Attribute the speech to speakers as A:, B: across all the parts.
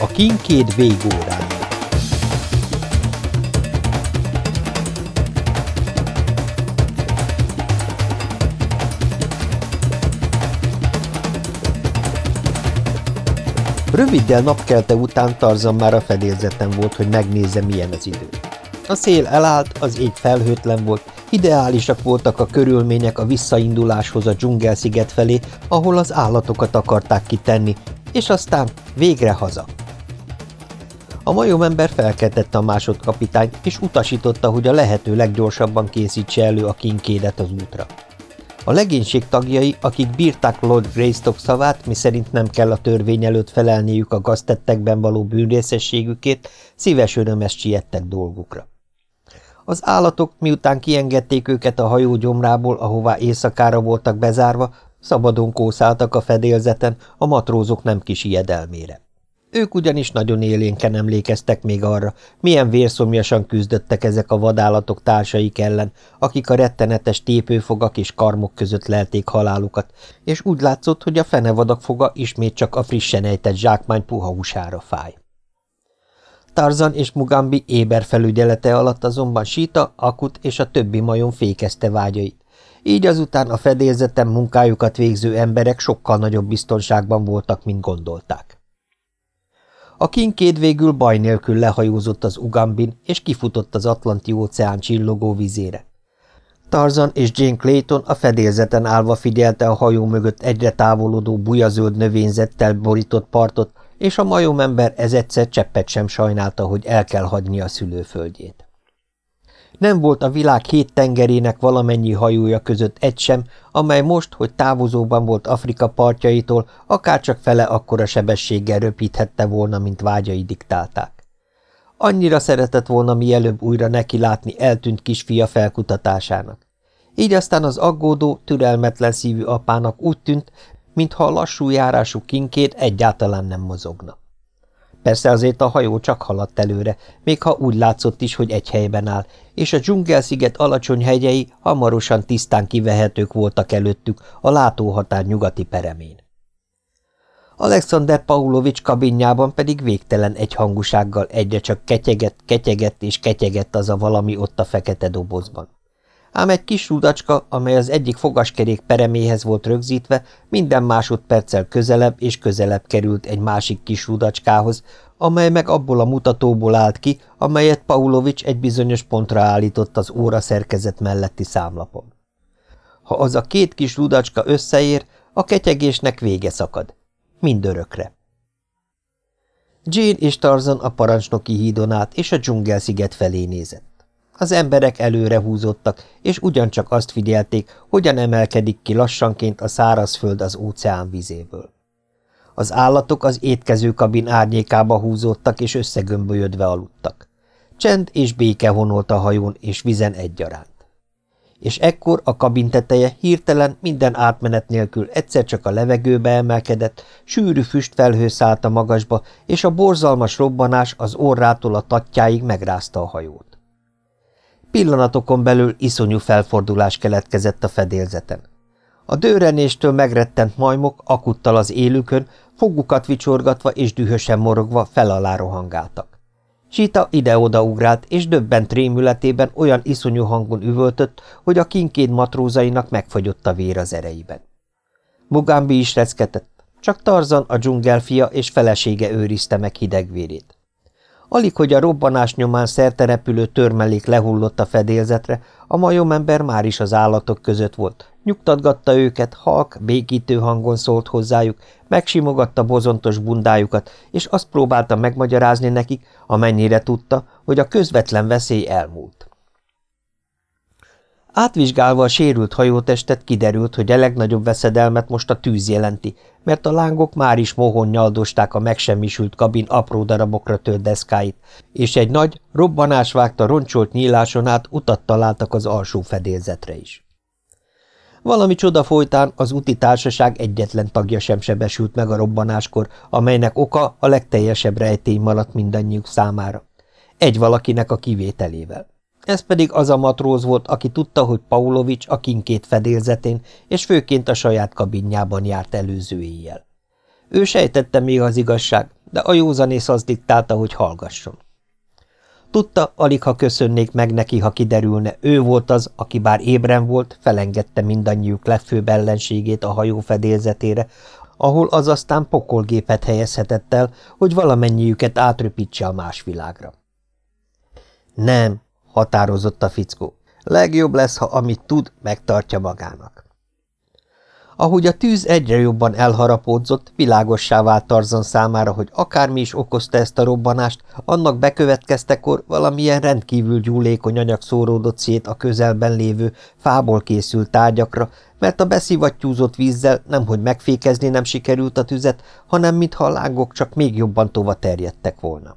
A: A kinkéd végórája Röviddel napkelte után Tarzan már a fedélzeten volt, hogy megnézze, milyen az idő. A szél elállt, az ég felhőtlen volt, ideálisak voltak a körülmények a visszainduláshoz a dzsungelsziget felé, ahol az állatokat akarták kitenni, és aztán végre haza. A majomember felkeltette a másodkapitányt, és utasította, hogy a lehető leggyorsabban készítse elő a kinkédet az útra. A legénység tagjai, akik bírták Lord Greystock szavát, miszerint nem kell a törvény előtt felelniük a gaztettekben való bűnrészességükért, szíves örömes siettek dolgukra. Az állatok, miután kiengedték őket a hajó gyomrából, ahová éjszakára voltak bezárva, szabadon kószáltak a fedélzeten, a matrózok nem kis ijedelmére. Ők ugyanis nagyon élénken emlékeztek még arra, milyen vérszomjasan küzdöttek ezek a vadállatok társaik ellen, akik a rettenetes tépőfogak és karmok között lelték halálukat, és úgy látszott, hogy a fenevadak foga ismét csak a frissen ejtett zsákmány puha húsára fáj. Tarzan és Mugambi éber felügyelete alatt azonban Sita, Akut és a többi majom fékezte vágyait. Így azután a fedélzeten munkájukat végző emberek sokkal nagyobb biztonságban voltak, mint gondolták. A kinkéd végül baj nélkül lehajózott az Ugambin, és kifutott az Atlanti-óceán csillogó vizére. Tarzan és Jane Clayton a fedélzeten állva figyelte a hajó mögött egyre távolodó bujazöld növényzettel borított partot, és a majomember ez egyszer cseppet sem sajnálta, hogy el kell hagyni a szülőföldjét. Nem volt a világ hét tengerének valamennyi hajója között egy sem, amely most, hogy távozóban volt Afrika partjaitól, akárcsak fele akkora sebességgel röpíthette volna, mint vágyai diktálták. Annyira szeretett volna mielőbb újra neki látni eltűnt kisfia felkutatásának. Így aztán az aggódó, türelmetlen szívű apának úgy tűnt, mintha a lassú járású kinkét egyáltalán nem mozogna. Persze azért a hajó csak haladt előre, még ha úgy látszott is, hogy egy helyben áll, és a dzsungelsziget alacsony hegyei hamarosan tisztán kivehetők voltak előttük a látóhatár nyugati peremén. Alexander Paulovics kabinjában pedig végtelen egyhangúsággal egyre csak ketyegett, ketyegett és ketyegett az a valami ott a fekete dobozban ám egy kis rudacska, amely az egyik fogaskerék pereméhez volt rögzítve, minden másodperccel közelebb és közelebb került egy másik kis rudacskához, amely meg abból a mutatóból állt ki, amelyet Paulovics egy bizonyos pontra állított az óra szerkezet melletti számlapon. Ha az a két kis rudacska összeér, a ketyegésnek vége szakad. Mindörökre. Jane és Tarzan a parancsnoki hídon át és a dzsungelsziget felé nézett. Az emberek előre húzottak, és ugyancsak azt figyelték, hogyan emelkedik ki lassanként a szárazföld az óceán vizéből. Az állatok az étkezőkabin árnyékába húzódtak, és összegömbölyödve aludtak. Csend és béke honolt a hajón és vizen egyaránt. És ekkor a kabin teteje hirtelen minden átmenet nélkül egyszer csak a levegőbe emelkedett, sűrű füstfelhő szállt a magasba, és a borzalmas robbanás az orrától a tatjáig megrázta a hajót. Pillanatokon belül iszonyú felfordulás keletkezett a fedélzeten. A dőrenéstől megrettent majmok akuttal az élükön, fogukat vicsorgatva és dühösen morogva fel alá rohangáltak. Sita ide-oda ugrált, és döbbent rémületében olyan iszonyú hangon üvöltött, hogy a kinkéd matrózainak megfagyott a vér az ereiben. Mugambi is reckedett, csak Tarzan, a dzsungelfia és felesége őrizte meg hidegvérét. Alig, hogy a robbanás nyomán szerterepülő törmelék lehullott a fedélzetre, a majomember már is az állatok között volt. Nyugtatgatta őket, halk, békítő hangon szólt hozzájuk, megsimogatta bozontos bundájukat, és azt próbálta megmagyarázni nekik, amennyire tudta, hogy a közvetlen veszély elmúlt. Átvizsgálva a sérült hajótestet kiderült, hogy a legnagyobb veszedelmet most a tűz jelenti, mert a lángok már is mohon nyaldosták a megsemmisült kabin apró darabokra tört deszkáit, és egy nagy, robbanás vágta roncsolt nyíláson át utat találtak az alsó fedélzetre is. Valami csoda folytán az úti társaság egyetlen tagja sem sebesült meg a robbanáskor, amelynek oka a legteljesebb rejtény maradt mindannyiuk számára. Egy valakinek a kivételével. Ez pedig az a matróz volt, aki tudta, hogy Paulovics a kinkét fedélzetén, és főként a saját kabinjában járt előző éjjel. Ő sejtette még az igazság, de a józanész az diktálta, hogy hallgasson. Tudta, alig ha köszönnék meg neki, ha kiderülne, ő volt az, aki bár ébren volt, felengedte mindannyiuk legfőbb ellenségét a hajó fedélzetére, ahol az aztán pokolgépet helyezhetett el, hogy valamennyiüket átröpítse a más világra. Nem, határozott a fickó. Legjobb lesz, ha amit tud, megtartja magának. Ahogy a tűz egyre jobban elharapódzott, világossá vált Tarzan számára, hogy akármi is okozta ezt a robbanást, annak bekövetkeztekor valamilyen rendkívül gyúlékony anyag szóródott szét a közelben lévő, fából készült tárgyakra, mert a beszivattyúzott vízzel nemhogy megfékezni nem sikerült a tüzet, hanem mintha a lángok csak még jobban tova terjedtek volna.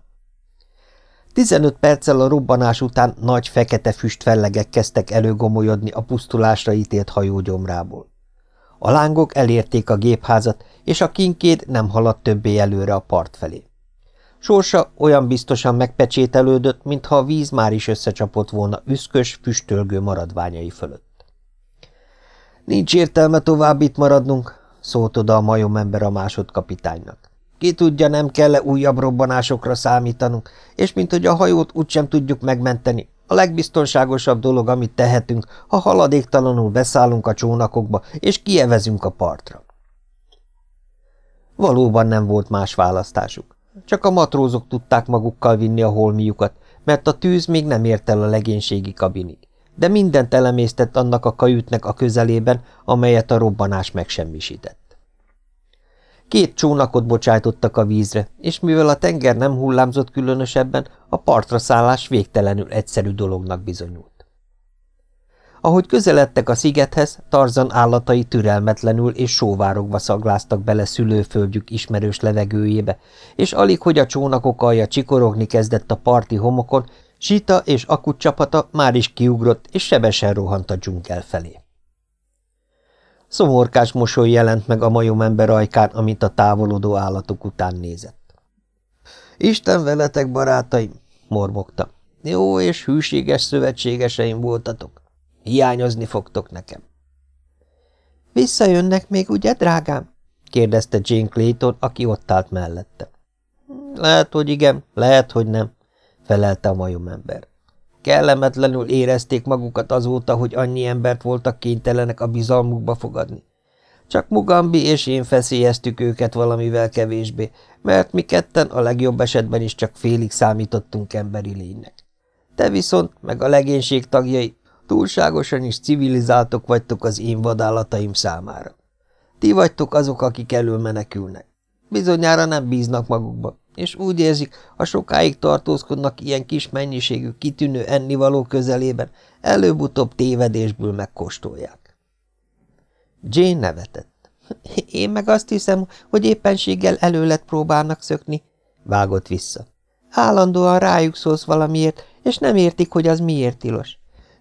A: Tizenöt perccel a robbanás után nagy fekete füstfellegek kezdtek előgomolyodni a pusztulásra ítélt hajó gyomrából. A lángok elérték a gépházat, és a kinkéd nem haladt többé előre a part felé. Sorsa olyan biztosan megpecsételődött, mintha a víz már is összecsapott volna üszkös, füstölgő maradványai fölött. Nincs értelme tovább itt maradnunk, szólt oda a majomember a másodkapitánynak. Ki tudja, nem kell-e újabb robbanásokra számítanunk, és mint hogy a hajót úgysem tudjuk megmenteni, a legbiztonságosabb dolog, amit tehetünk, ha haladéktalanul beszállunk a csónakokba, és kievezünk a partra. Valóban nem volt más választásuk. Csak a matrózok tudták magukkal vinni a holmiukat, mert a tűz még nem ért el a legénységi kabinig, de mindent elemésztett annak a kajütnek a közelében, amelyet a robbanás megsemmisített. Két csónakot bocsájtottak a vízre, és mivel a tenger nem hullámzott különösebben, a partra szállás végtelenül egyszerű dolognak bizonyult. Ahogy közeledtek a szigethez, Tarzan állatai türelmetlenül és sóvárogva szagláztak bele szülőföldjük ismerős levegőjébe, és alig, hogy a csónakok alja csikorogni kezdett a parti homokon, Sita és Akut csapata már is kiugrott, és sebesen rohant a dzsungel felé. Szomorkás mosoly jelent meg a majomember ajkán, amint a távolodó állatok után nézett. – Isten veletek, barátaim! – mormogta. – Jó és hűséges szövetségeseim voltatok. Hiányozni fogtok nekem. – Visszajönnek még, ugye, drágám? – kérdezte Jane Clayton, aki ott állt mellette. – Lehet, hogy igen, lehet, hogy nem – felelte a majomember. Kellemetlenül érezték magukat azóta, hogy annyi embert voltak kénytelenek a bizalmukba fogadni. Csak Mugambi és én feszélyeztük őket valamivel kevésbé, mert mi ketten a legjobb esetben is csak félig számítottunk emberi lénynek. Te viszont, meg a legénység tagjai, túlságosan is civilizáltok vagytok az én vadállataim számára. Ti vagytok azok, akik elől menekülnek. Bizonyára nem bíznak magukba, és úgy érzik, ha sokáig tartózkodnak ilyen kis mennyiségű kitűnő ennivaló közelében, előbb-utóbb tévedésből megkóstolják. Jane nevetett. Én meg azt hiszem, hogy éppenséggel előlet próbálnak szökni, vágott vissza. Állandóan rájuk szólsz valamiért, és nem értik, hogy az miért tilos.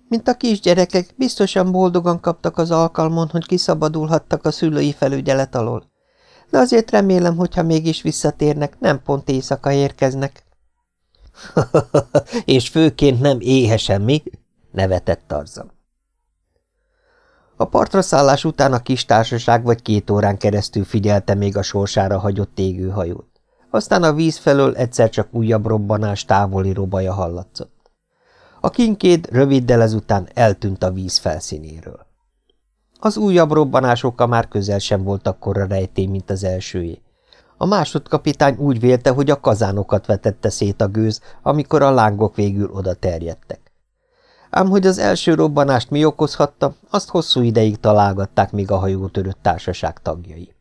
A: Mint a kisgyerekek, biztosan boldogan kaptak az alkalmon, hogy kiszabadulhattak a szülői felügyelet alól de azért remélem, hogyha mégis visszatérnek, nem pont éjszaka érkeznek. – És főként nem éhesen, mi? – nevetett Tarzan. A partra szállás után a kis társaság vagy két órán keresztül figyelte még a sorsára hagyott égőhajót. Aztán a víz felől egyszer csak újabb robbanás távoli robaja hallatszott. A kinkéd röviddel ezután eltűnt a víz felszínéről. Az újabb robbanások már közel sem volt akkora rejtély, mint az elsőjé. A másodkapitány úgy vélte, hogy a kazánokat vetette szét a gőz, amikor a lángok végül oda terjedtek. Ám hogy az első robbanást mi okozhatta, azt hosszú ideig találgatták még a hajótörött társaság tagjai.